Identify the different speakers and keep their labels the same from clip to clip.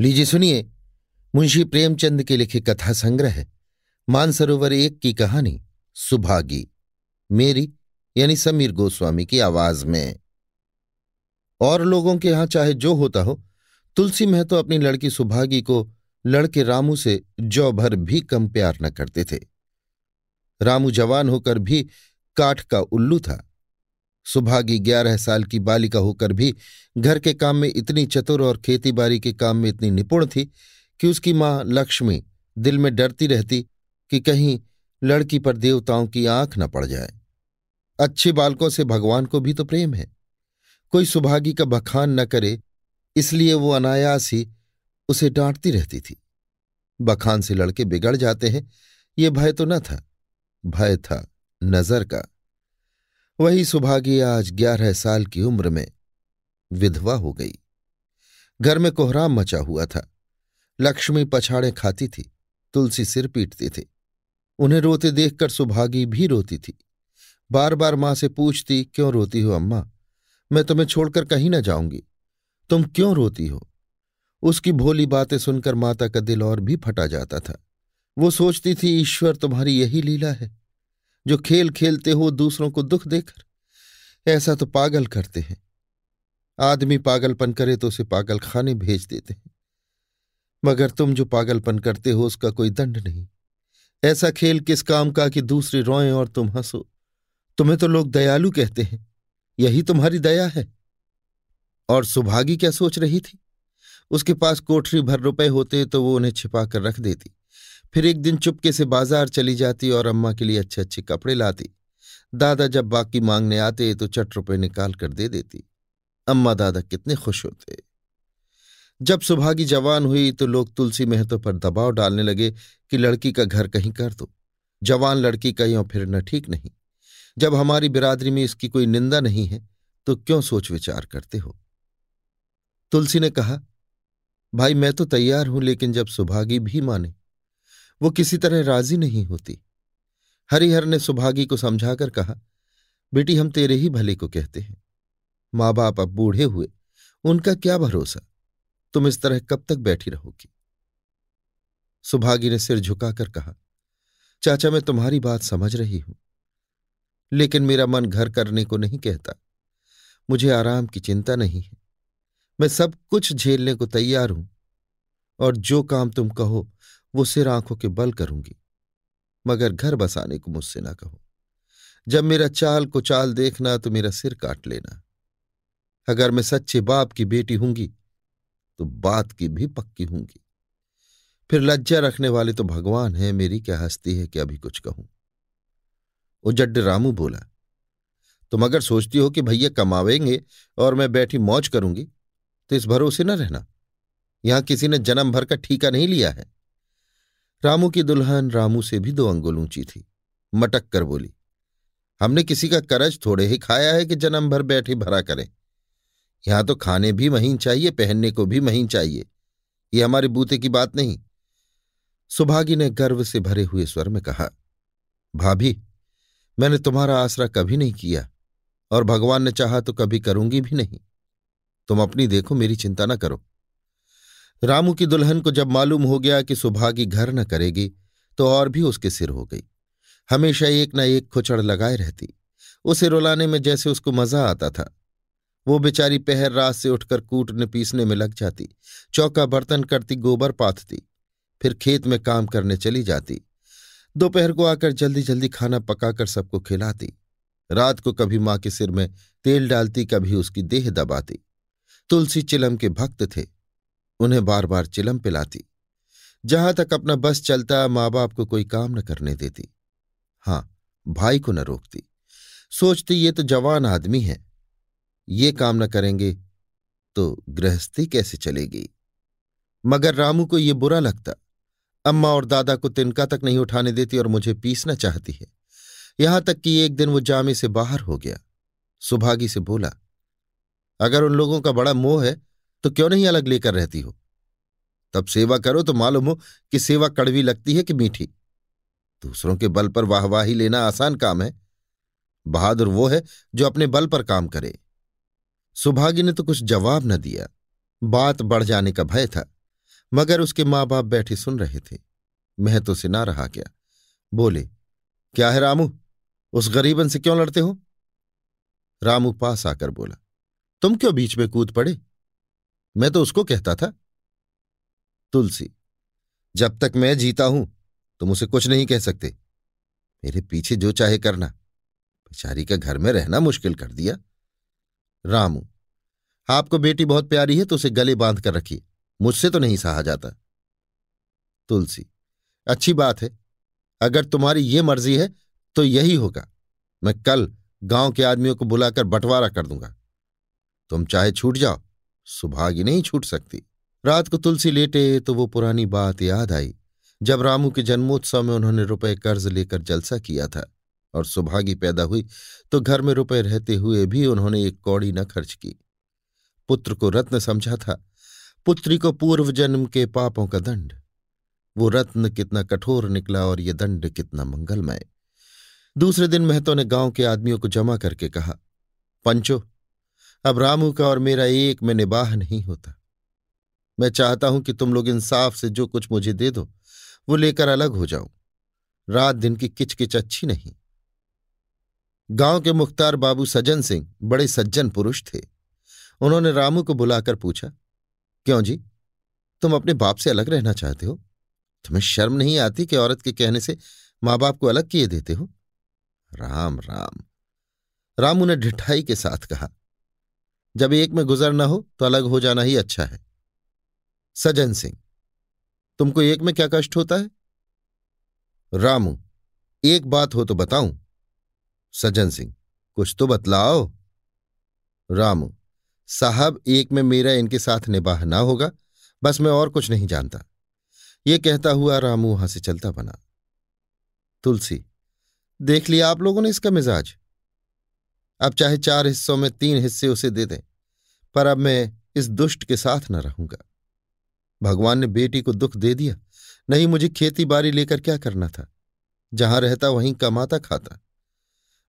Speaker 1: लीजिए सुनिए, मुंशी प्रेमचंद के लिखे कथा संग्रह मानसरोवर एक की कहानी, सुभागी। मेरी, यानी समीर गोस्वामी की आवाज़ में। और लोगों के यहाँ चाहे जो होता हो, तुलसी महतो अपनी लड़की सुभागी को लड़के रामू से जौ भर भी कम प्यार न करते थे। रामू जवान होकर भी काठ का उल्लू था। सुभागी ग्यारह साल की बालिका होकर भी घर के काम में इतनी चतुर और खेतीबाड़ी के काम में इतनी निपुण थी कि उसकी माँ लक्ष्मी दिल में डरती रहती कि कहीं लड़की पर देवताओं की आँख न पड़ जाए। अच्छे बालकों से भगवान को भी तो प्रेम है। कोई सुभागी का बखान न करे, इसलिए वो अनायास ही उसे डांटती रहती थी। बखान से लड़के बिगड़ जाते हैं, ये भय तो न था, भय था नज़र का। वही सुभागी आज ग्यारह साल की उम्र में विधवा हो गई। घर में कोहराम मचा हुआ था। लक्ष्मी पछाड़े खाती थी, तुलसी सिर पीटते थे। उन्हें रोते देखकर सुभागी भी रोती थी। बार बार माँ से पूछती, क्यों रोती हो अम्मा? मैं तुम्हें छोड़कर कहीं ना जाऊँगी। तुम क्यों रोती हो? उसकी भोली बातें सुनकर माता का दिल और भी फटा जाता था। वो सोचती थी, ईश्वर तुम्हारी यही लीला है। जो खेल खेलते हो दूसरों को दुख देकर ऐसा तो पागल करते हैं। आदमी पागलपन करे तो उसे पागल खाने भेज देते हैं। मगर तुम जो पागलपन करते हो, उसका कोई दंड नहीं। ऐसा खेल किस काम का कि दूसरे रोएँ और तुम हंसो? तुम्हें तो लोग दयालु कहते हैं। यही तुम्हारी दया है। और सुभागी क्या सोच रही थी? उसके पास कोठरी भर रुपए होते तो वो उन्हें छिपा कर रख देती। फिर एक दिन चुपके से बाज़ार चली जाती और अम्मा के लिए अच्छे अच्छे कपड़े लाती। दादा जब बाकी मांगने आते तो चट रुपये निकाल कर दे देती। अम्मा दादा कितने खुश होते। जब सुभागी जवान हुई तो लोग तुलसी महतो पर दबाव डालने लगे कि लड़की का घर कहीं कर दो। जवान लड़की और फिर न ठीक नहीं। जब हमारी बिरादरी में इसकी कोई निंदा नहीं है तो क्यों सोच विचार करते हो? तुलसी ने कहा, भाई मैं तो तैयार हूँ लेकिन जब सुभागी भी माने वो किसी तरह राज़ी नहीं होती। हरिहर ने सुभागी को समझाकर कहा, बेटी, हम तेरे ही भले को कहते हैं। माँ बाप अब बूढ़े हुए, उनका क्या भरोसा? तुम इस तरह कब तक बैठी रहोगी? सुभागी ने सिर झुकाकर कहा, चाचा, मैं तुम्हारी बात समझ रही हूँ, लेकिन मेरा मन घर करने को नहीं कहता। मुझे आराम की चिंता नहीं है। मैं सब कुछ झेलने को तैयार हूँ, और जो काम तुम कहो वो सिर आँखों के बल करूँगी, मगर घर बसाने को मुझसे ना कहो। जब मेरा चाल को चाल देखना तो मेरा सिर काट लेना। अगर मैं सच्चे बाप की बेटी हूँगी तो बात की भी पक्की होंगी। फिर लज्जा रखने वाले तो भगवान है, मेरी क्या हस्ती है कि अभी कुछ कहूँ। उजड्ड रामू बोला, तुम अगर सोचती हो कि भैया कमावेंगे और मैं बैठी मौज करूँगी तो इस भरोसे न रहना। यहाँ किसी ने जन्म भर का ठीका नहीं लिया है। रामू की दुल्हन रामू से भी दो अंगुल ऊँची थी। मटक कर बोली, हमने किसी का करज थोड़े ही खाया है कि जन्म भर बैठे भरा करें। यहाँ तो खाने भी महीन चाहिए, पहनने को भी महीन चाहिए। ये हमारे बूते की बात नहीं। सुभागी ने गर्व से भरे हुए स्वर में कहा, भाभी, मैंने तुम्हारा आसरा कभी नहीं किया और भगवान ने चाहा तो कभी करूँगी भी नहीं। तुम अपनी देखो, मेरी चिंता न करो। रामू की दुल्हन को जब मालूम हो गया कि सुभागी घर न करेगी तो और भी उसके सिर हो गई। हमेशा एक न एक खुचड़ लगाए रहती। उसे रुलाने में जैसे उसको मज़ा आता था। वो बेचारी पहर रात से उठकर कूटने पीसने में लग जाती, चौका बर्तन करती, गोबर पाथती फिर खेत में काम करने चली जाती। दोपहर को आकर जल्दी जल्दी खाना पकाकर सबको खिलाती। रात को कभी माँ के सिर में तेल डालती, कभी उसकी देह दबाती। तुलसी चिलम के भक्त थे। उन्हें बार बार चिलम पिलाती। जहाँ तक अपना बस चलता माँ बाप को कोई काम न करने देती। हाँ, भाई को न रोकती। सोचती, ये तो जवान आदमी है। ये काम न करेंगे तो गृहस्थी कैसे चलेगी? मगर रामू को ये बुरा लगता। अम्मा और दादा को तिनका तक नहीं उठाने देती और मुझे पीसना चाहती है। यहाँ तक कि एक दिन वो जामे से बाहर हो गया। सुभागी से बोला, अगर उन लोगों का बड़ा मोह है तो क्यों नहीं अलग लेकर रहती हो? तब सेवा करो तो मालूम हो कि सेवा कड़वी लगती है कि मीठी। दूसरों के बल पर वाहवाही लेना आसान काम है। बहादुर वो है जो अपने बल पर काम करे। सुभागी ने तो कुछ जवाब न दिया। बात बढ़ जाने का भय था, मगर उसके माँ बाप बैठे सुन रहे थे। महतो से ना रहा क्या? बोले, क्या है रामू? उस गरीबन से क्यों लड़ते हो? रामू पास आकर बोला, तुम क्यों बीच में कूद पड़े? मैं तो उसको कहता था। तुलसी, जब तक मैं जीता हूँ, तुम उसे कुछ नहीं कह सकते। मेरे पीछे जो चाहे करना। बेचारी का घर में रहना मुश्किल कर दिया। रामू, आपको बेटी बहुत प्यारी है तो उसे गले बाँध कर रखिए। मुझसे तो नहीं सहा जाता। तुलसी, अच्छी बात है। अगर तुम्हारी ये मर्ज़ी है तो यही होगा। मैं कल गाँव के आदमियों को बुलाकर बंटवारा कर दूँगा। तुम चाहे छूट जाओ। सुभागी नहीं छूट सकती। रात को तुलसी लेटे तो वो पुरानी बात याद आई। जब रामू के जन्मोत्सव में उन्होंने रुपए कर्ज लेकर जलसा किया था और सुभागी पैदा हुई तो घर में रुपए रहते हुए भी उन्होंने एक कौड़ी न खर्च की। पुत्र को रत्न समझा था। पुत्री को पूर्व जन्म के पापों का दंड। वो रत्न कितना कठोर निकला और ये दंड कितना मंगलमय। दूसरे दिन महतो ने गाँव के आदमियों को जमा करके कहा, पंचो अब रामू का और मेरा एक में निबाह नहीं होता। मैं चाहता हूँ कि तुम लोग इंसाफ से जो कुछ मुझे दे दो, वो लेकर अलग हो जाऊँ। रात दिन की किचकिच अच्छी नहीं। गाँव के मुख्तार बाबू सज्जन सिंह बड़े सज्जन पुरुष थे। उन्होंने रामू को बुलाकर पूछा, क्यों जी? तुम अपने बाप से अलग रहना चाहते हो? तुम्हें शर्म नहीं आती कि औरत के कहने से माँ बाप को अलग किए देते हो? राम राम। रामू ने ढिठाई के साथ कहा जब एक में गुजर न हो तो अलग हो जाना ही अच्छा है। सजन सिंह, तुमको एक में क्या कष्ट होता है? रामू, एक बात हो तो बताऊँ। सज्जन सिंह, कुछ तो बतलाओ। रामू, साहब एक में मेरा इनके साथ निबाह ना होगा, बस मैं और कुछ नहीं जानता। ये कहता हुआ रामू वहाँ से चलता बना। तुलसी, देख लिया आप लोगों ने इसका मिजाज? अब चाहे चार हिस्सों में तीन हिस्से उसे दे दें, पर अब मैं इस दुष्ट के साथ न रहूँगा। भगवान ने बेटी को दुख दे दिया। नहीं, मुझे खेती बाड़ी लेकर क्या करना था? जहाँ रहता, वहीं कमाता, खाता।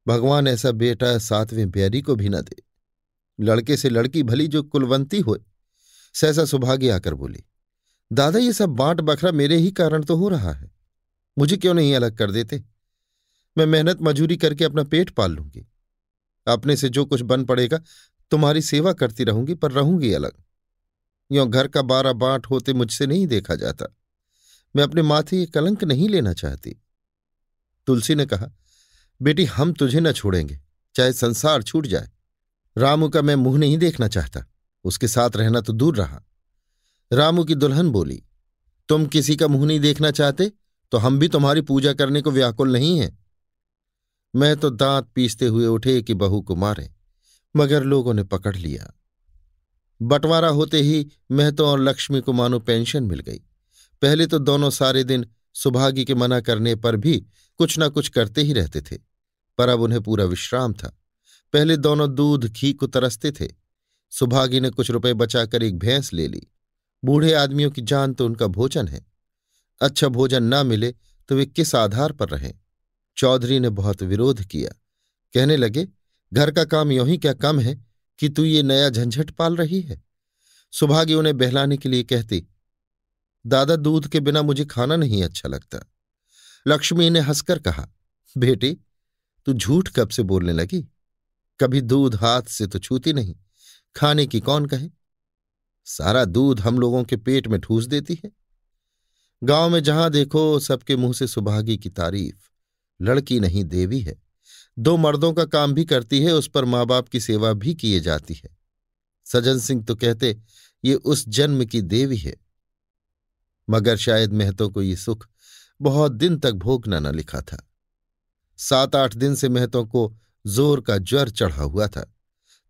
Speaker 1: भगवान ऐसा बेटा सातवें बैरी को भी न दे। लड़के से लड़की भली जो कुलवंती हो, सहसा सुभागे आकर बोली, दादा, ये सब बांट बखरा मेरे ही कारण तो हो रहा है। मुझे क्यों नहीं अलग कर देते? मैं मेहनत मजूरी करके अपना पेट पाल लूँगी। अपने से जो कुछ बन पड़ेगा, तुम्हारी सेवा करती रहूँगी, पर रहूँगी अलग। यो घर का बारह बांट होते मुझसे नहीं देखा जाता। मैं अपने माथे ये कलंक नहीं लेना चाहती। तुलसी ने कहा, बेटी, हम तुझे न छोड़ेंगे, चाहे संसार छूट जाए। रामू का मैं मुँह नहीं देखना चाहता, उसके साथ रहना तो दूर रहा। रामू की दुल्हन बोली, तुम किसी का मुँह नहीं देखना चाहते तो हम भी तुम्हारी पूजा करने को व्याकुल नहीं हैं। मैं तो दांत पीसते हुए उठे कि बहू को मारे, मगर लोगों ने पकड़ लिया। बंटवारा होते ही महतो और लक्ष्मी को मानो पेंशन मिल गई। पहले तो दोनों सारे दिन सुभागी के मना करने पर भी कुछ ना कुछ करते ही रहते थे, पर अब उन्हें पूरा विश्राम था। पहले दोनों दूध, घी को तरसते थे। सुभागी ने कुछ रुपए बचाकर एक भैंस ले ली। बूढ़े आदमियों की जान तो उनका भोजन है। अच्छा भोजन ना मिले तो वे किस आधार पर रहें? चौधरी ने बहुत विरोध किया। कहने लगे, घर का काम यों ही क्या कम है कि तू ये नया झंझट पाल रही है? सुभागी उन्हें बहलाने के लिए कहती, दादा दूध के बिना मुझे खाना नहीं अच्छा लगता। लक्ष्मी ने हंसकर कहा, बेटी, तू झूठ कब से बोलने लगी? कभी दूध हाथ से तो छूती नहीं। खाने की कौन कहे? सारा दूध हम लोगों के पेट में ठूस देती है। गाँव में जहाँ देखो सबके मुँह से सुभागी की तारीफ़। लड़की नहीं देवी है। दो मर्दों का काम भी करती है, उस पर माँ बाप की सेवा भी किए जाती है। सज्जन सिंह तो कहते, ये उस जन्म की देवी है। मगर शायद महतो को ये सुख बहुत दिन तक भोगना न लिखा था। सात आठ दिन से महतो को ज़ोर का ज्वर चढ़ा हुआ था।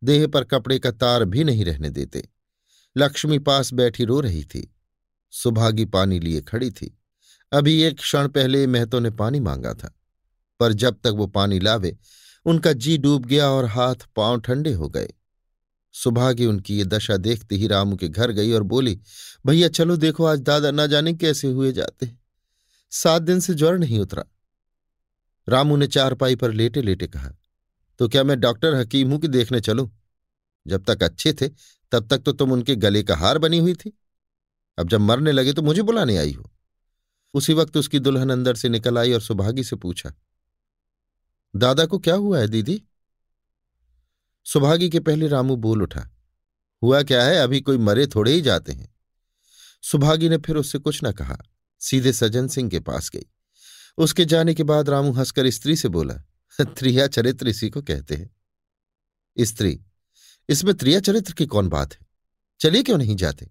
Speaker 1: देह पर कपड़े का तार भी नहीं रहने देते। लक्ष्मी पास बैठी रो रही थी। सुभागी पानी लिए खड़ी थी। अभी एक क्षण पहले महतो ने पानी मांगा था। पर जब तक वो पानी लावे, उनका जी डूब गया और हाथ पाँव ठंडे हो गए। सुभागी उनकी ये दशा देखते ही रामू के घर गई और बोली, भैया, चलो देखो, आज दादा ना जाने कैसे हुए जाते सात दिन से ज्वर नहीं उतरा। रामू ने चारपाई पर लेटे लेटे कहा तो क्या मैं डॉक्टर हकीम हूँ कि देखने चलूँ? जब तक अच्छे थे, तब तक तो तुम उनके गले का हार बनी हुई थी। अब जब मरने लगे तो मुझे बुलाने आई हो। उसी वक्त उसकी दुल्हन अंदर से निकल आई और सुभागी से पूछा दादा को क्या हुआ है, दीदी? सुभागी के पहले रामू बोल उठा, हुआ क्या है? अभी कोई मरे थोड़े ही जाते हैं। सुभागी ने फिर उससे कुछ न कहा, सीधे सज्जन सिंह के पास गई। उसके जाने के बाद रामू हंसकर स्त्री से बोला, त्रिया चरित्र इसी को कहते हैं। स्त्री? इसमें त्रिया चरित्र की कौन बात है? चलिए क्यों नहीं जाते?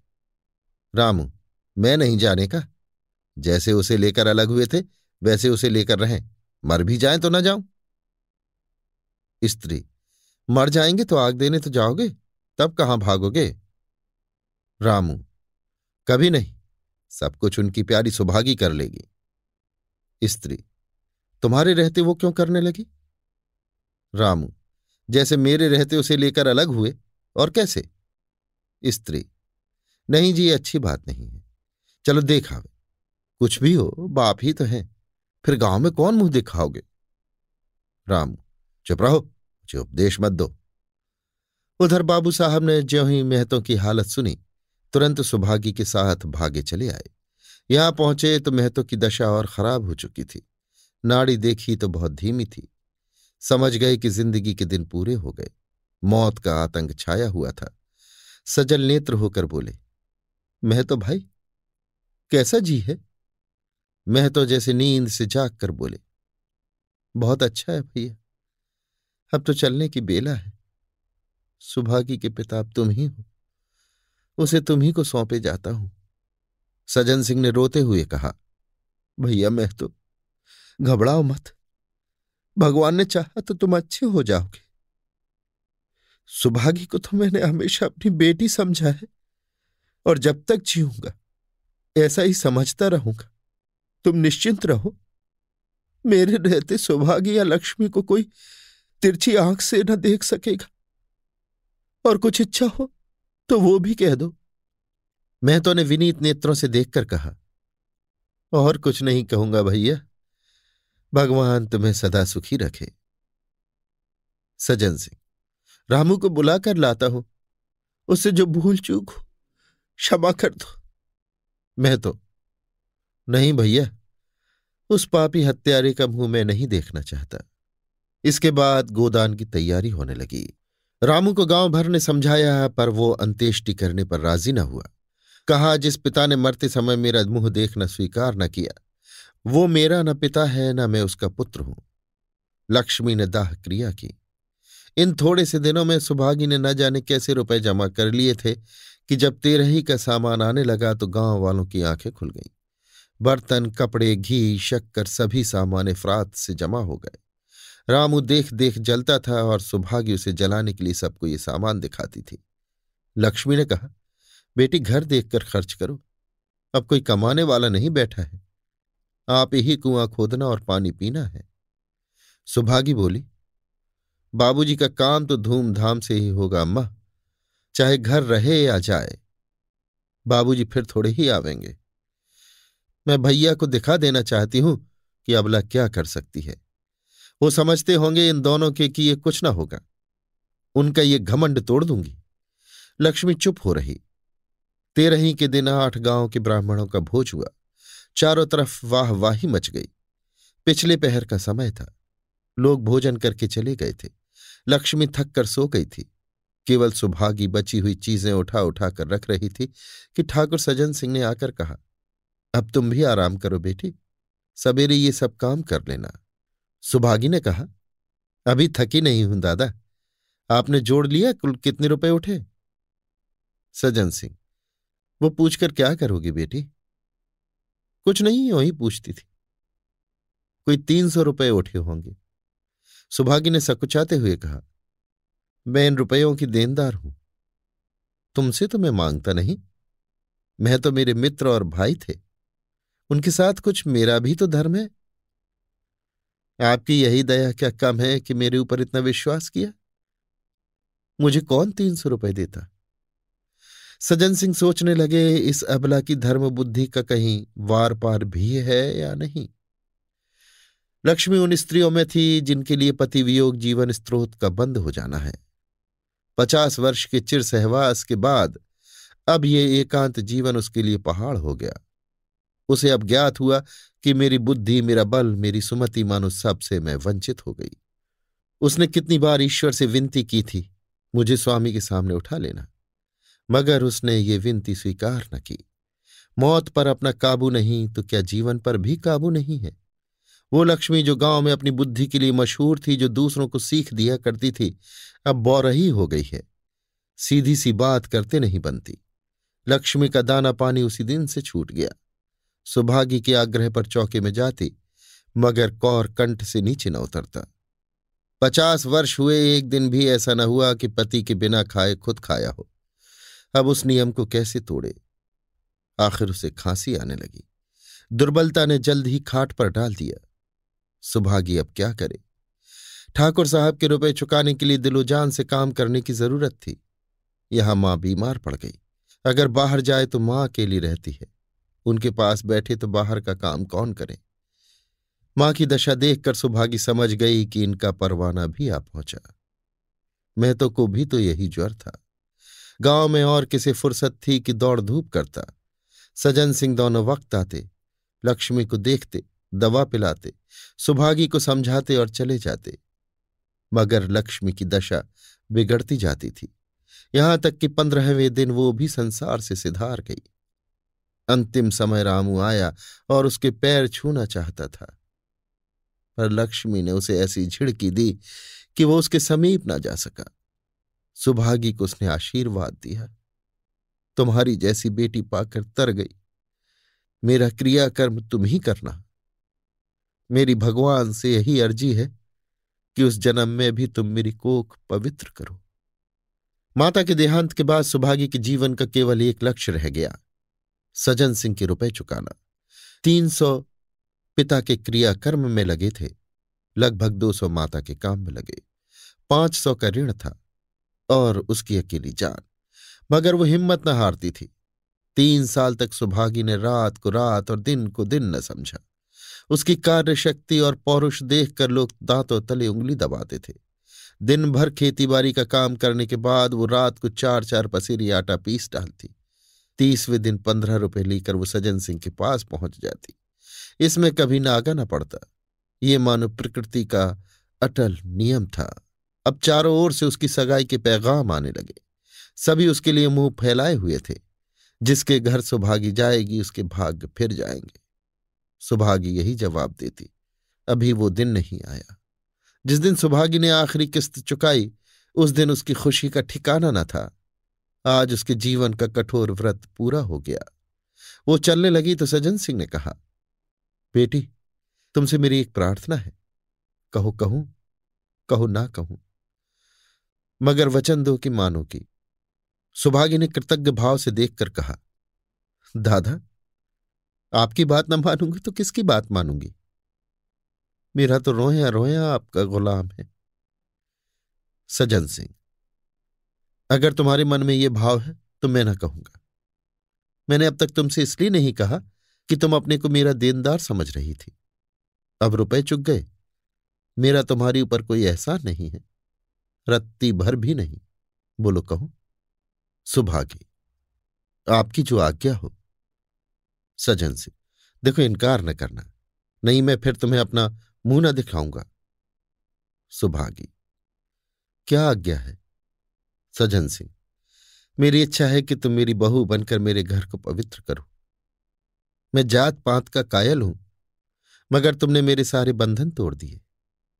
Speaker 1: रामू, मैं नहीं जाने का। जैसे उसे लेकर अलग हुए थे, वैसे उसे लेकर रहें। मर भी जाए तो ना जाऊँ। स्त्री, मर जाएँगे तो आग देने तो जाओगे? तब कहाँ भागोगे? रामू, कभी नहीं, सब कुछ उनकी प्यारी सुभागी कर लेगी। स्त्री, तुम्हारे रहते वो क्यों करने लगी? रामू, जैसे मेरे रहते उसे लेकर अलग हुए, और कैसे? स्त्री, नहीं जी, अच्छी बात नहीं है। चलो देखा कुछ भी हो, बाप ही तो है, फिर गाँव में कौन मुँह दिखाओगे? रामू चुप रहो मुझे उपदेश मत दो। उधर बाबू साहब ने ज्यों ही मेहतों की हालत सुनी, तुरंत सुभागी के साथ भागे चले आए। यहाँ पहुँचे तो मेहतों की दशा और खराब हो चुकी थी। नाड़ी देखी तो बहुत धीमी थी। समझ गए कि ज़िंदगी के दिन पूरे हो गए। मौत का आतंक छाया हुआ था। सजल नेत्र होकर बोले मैं तो भाई, कैसा जी है? मैं तो जैसे नींद से जाग कर बोले, बहुत अच्छा है भैया। अब तो चलने की बेला है। सुभागी के पिता अब तुम ही हो। उसे तुम ही को सौंपे जाता हूँ। सजन सिंह ने रोते हुए कहा, भैया, मैं तो घबराओ मत। भगवान ने चाहा तो तुम अच्छे हो जाओगे। सुभागी को तो मैंने हमेशा अपनी बेटी समझा है और जब तक जीऊँगा, ऐसा ही समझता रहूँगा। तुम निश्चिंत रहो। मेरे रहते सुभागी या लक्ष्मी को कोई तिरछी आँख से न देख सकेगा। और कुछ इच्छा हो तो वो भी कह दो। महतो ने विनीत नेत्रों से देखकर कहा, और कुछ नहीं कहूँगा भैया। भगवान तुम्हें सदा सुखी रखे। सजन सिंह, रामू को बुलाकर लाता हूँ। उससे जो भूल चूक हो, क्षमा कर दो। मैं तो नहीं भैया, उस पापी हत्यारे का मुँह मैं नहीं देखना चाहता। इसके बाद गोदान की तैयारी होने लगी। रामू को गाँव भर ने समझाया, पर वो अंत्येष्टि करने पर राज़ी न हुआ। कहा, जिस पिता ने मरते समय मेरा मुँह देखना स्वीकार न किया, वो मेरा न पिता है, न मैं उसका पुत्र हूँ। लक्ष्मी ने दाह क्रिया की। इन थोड़े से दिनों में सुभागी ने न जाने कैसे रुपए जमा कर लिए थे, कि जब तेरही का सामान आने लगा तो गाँव वालों की आँखें खुल गईं। बर्तन, कपड़े, घी, शक्कर, सभी सामान अफरात से जमा हो गए। रामू देख देख जलता था और सुभागी उसे जलाने के लिए सबको ये सामान दिखाती थी। लक्ष्मी ने कहा, बेटी, घर देखकर खर्च करो। अब कोई कमाने वाला नहीं बैठा है। आप ही कुआँ खोदना और पानी पीना है। सुभागी बोली, बाबूजी का काम तो धूमधाम से ही होगा, अम्मा। चाहे घर रहे या जाए, बाबूजी फिर थोड़े ही आवेंगे। मैं भैया को दिखा देना चाहती हूँ कि अबला क्या कर सकती है। वो समझते होंगे इन दोनों के कि ये कुछ ना होगा। उनका ये घमंड तोड़ दूँगी। लक्ष्मी चुप हो रही। तेरही के दिन आठ गाँव के ब्राह्मणों का भोज हुआ। चारों तरफ़ वाह वाही मच गई। पिछले पहर का समय था। लोग भोजन करके चले गए थे। लक्ष्मी थक कर सो गई थी। केवल सुभागी बची हुई चीज़ें उठा उठा कर रख रही थी कि ठाकुर सजन सिंह ने आकर कहा, अब तुम भी आराम करो बेटी। सवेरे ये सब काम कर लेना। सुभागी ने कहा, अभी थकी नहीं हूँ, दादा। आपने जोड़ लिया, कुल कितने रुपए उठे? सजन सिंह, वो पूछकर क्या करोगी बेटी? कुछ नहीं वही पूछती थी। कोई तीन सौ रुपये उठे होंगे। सुभागी ने सकुचाते हुए कहा, मैं इन रुपयों की देनदार हूँ। तुमसे तो मैं माँगता नहीं। मैं तो मेरे मित्र और भाई थे। उनके साथ कुछ मेरा भी तो धर्म है। आपकी यही दया क्या कम है कि मेरे ऊपर इतना विश्वास किया? मुझे कौन तीन सौ रुपए देता? सज्जन सिंह सोचने लगे, इस अबला की धर्म बुद्धि का कहीं वार पार भी है या नहीं? लक्ष्मी उन स्त्रियों में थी जिनके लिए पति वियोग जीवन स्त्रोत का बंद हो जाना है। पचास वर्ष के चिर सहवास के बाद अब ये एकांत जीवन उसके लिए पहाड़ हो गया। उसे अब ज्ञात हुआ कि मेरी बुद्धि, मेरा बल, मेरी सुमति मानो सबसे मैं वंचित हो गई। उसने कितनी बार ईश्वर से विनती की थी, मुझे स्वामी के सामने उठा लेना। मगर उसने ये विनती स्वीकार न की। मौत पर अपना काबू नहीं तो क्या जीवन पर भी काबू नहीं है? वो लक्ष्मी जो गाँव में अपनी बुद्धि के लिए मशहूर थी, जो दूसरों को सीख दिया करती थी, अब बौरही हो गई है। सीधी सी बात करते नहीं बनती। लक्ष्मी का दाना पानी उसी दिन से छूट गया। सुभागी के आग्रह पर चौके में जाती, मगर कौर कंठ से नीचे न उतरता। पचास वर्ष हुए, एक दिन भी ऐसा न हुआ कि पति के बिना खाए खुद खाया हो। अब उस नियम को कैसे तोड़े? आखिर उसे खांसी आने लगी। दुर्बलता ने जल्द ही खाट पर डाल दिया। सुभागी अब क्या करे? ठाकुर साहब के रुपए चुकाने के लिए दिलोजान से काम करने की ज़रूरत थी। यहाँ माँ बीमार पड़ गई। अगर बाहर जाए तो माँ अकेली रहती है। उनके पास बैठे तो बाहर का काम कौन करे? माँ की दशा देखकर सुभागी समझ गई कि इनका परवाना भी आ पहुँचा। मैं तो को भी तो यही ज्वर था। गाँव में और किसे फुर्सत थी कि दौड़ धूप करता। सजन सिंह दोनों वक्त आते, लक्ष्मी को देखते, दवा पिलाते, सुभागी को समझाते और चले जाते। मगर लक्ष्मी की दशा बिगड़ती जाती थी। यहाँ तक कि पंद्रहवें दिन वो भी संसार से सिधार गई। अंतिम समय रामू आया और उसके पैर छूना चाहता था। पर लक्ष्मी ने उसे ऐसी झिड़की दी कि वो उसके समीप ना जा सका। सुभागी को उसने आशीर्वाद दिया। तुम्हारी जैसी बेटी पाकर तर गई। मेरा क्रियाकर्म तुम ही करना। मेरी भगवान से यही अर्जी है कि उस जन्म में भी तुम मेरी कोख पवित्र करो। माता के देहांत के बाद सुभागी के जीवन का केवल एक लक्ष्य रह गया। सजन सिंह के रुपए चुकाना। तीन सौ पिता के क्रियाकर्म में लगे थे। लगभग दो सौ माता के काम में लगे। पाँच सौ का ऋण था और उसकी अकेली जान। मगर वो हिम्मत न हारती थी। तीन साल तक सुभागी ने रात को रात और दिन को दिन न समझा। उसकी कार्य शक्ति और पौरुष देखकर लोग दांतों तले उंगली दबाते थे। दिन भर खेतीबाड़ी का काम करने के बाद वो रात को चार चार पसेरी आटा पीस डालती। तीसवें दिन पंद्रह रुपए लेकर वो सजन सिंह के पास पहुँच जाती। इसमें कभी नागा न पड़ता। ये मानो प्रकृति का अटल नियम था। अब चारों ओर से उसकी सगाई के पैगाम आने लगे। सभी उसके लिए मुँह फैलाए हुए थे। जिसके घर सुभागी जाएगी, उसके भाग्य फिर जाएँगे। सुभागी यही जवाब देती। अभी वो दिन नहीं आया। जिस दिन सुभागी ने आखिरी किस्त चुकाई, उस दिन उसकी खुशी का ठिकाना न था। आज उसके जीवन का कठोर व्रत पूरा हो गया। वो चलने लगी तो सज्जन सिंह ने कहा, बेटी, तुमसे मेरी एक प्रार्थना है। कहो, कहूँ, कहो ना कहूँ। मगर वचन दो कि मानो की। सुभागी ने कृतज्ञ भाव से देखकर कहा, दादा, आपकी बात न मानूँगी तो किसकी बात मानूँगी? मेरा तो रोया रोया आपका गुलाम है। सजन सिंह अगर तुम्हारे मन में ये भाव है तो मैं ना कहूँगा। मैंने अब तक तुमसे इसलिए नहीं कहा कि तुम अपने को मेरा देनदार समझ रही थी। अब रुपए चुक गए। मेरा तुम्हारे ऊपर कोई एहसान नहीं है। रत्ती भर भी नहीं। बोलो, कहूँ, सुभागी, आपकी जो आज्ञा हो। सजन से, देखो, इनकार न करना। नहीं, मैं फिर तुम्हें अपना मुँह न दिखाऊँगा। सुभागी, क्या आज्ञा है? सजन सिंह, मेरी इच्छा है कि तुम मेरी बहू बनकर मेरे घर को पवित्र करो। मैं जात पात का कायल हूँ, मगर तुमने मेरे सारे बंधन तोड़ दिए।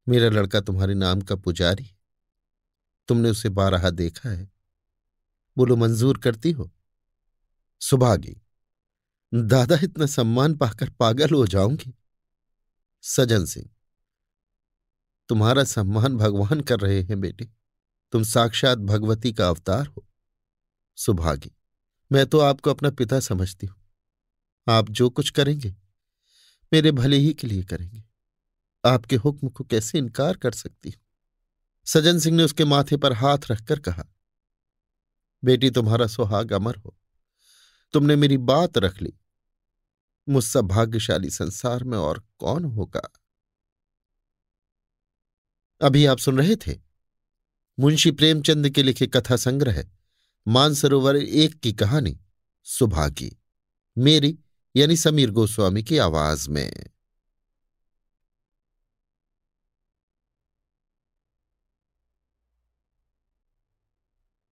Speaker 1: मेरा लड़का तुम्हारे नाम का पुजारी, तुमने उसे बारहा देखा है। बोलो, मंजूर करती हो? सुभागी, दादा इतना सम्मान पाकर पागल हो जाऊँगी। सजन सिंह, तुम्हारा सम्मान भगवान कर रहे हैं बेटी। तुम साक्षात भगवती का अवतार हो। सुभागी, मैं तो आपको अपना पिता समझती हूँ। आप जो कुछ करेंगे, मेरे भले ही के लिए करेंगे। आपके हुक्म को कैसे इनकार कर सकती हूँ? सजन सिंह ने उसके माथे पर हाथ रखकर कहा, बेटी, तुम्हारा सुहाग अमर हो। तुमने मेरी बात रख ली। मुझसे भाग्यशाली संसार में और कौन होगा? अभी आप सुन रहे थे मुंशी प्रेमचंद के लिखे कथा संग्रह मानसरोवर एक की कहानी, सुभागी। मेरी, यानी समीर गोस्वामी की आवाज़ में।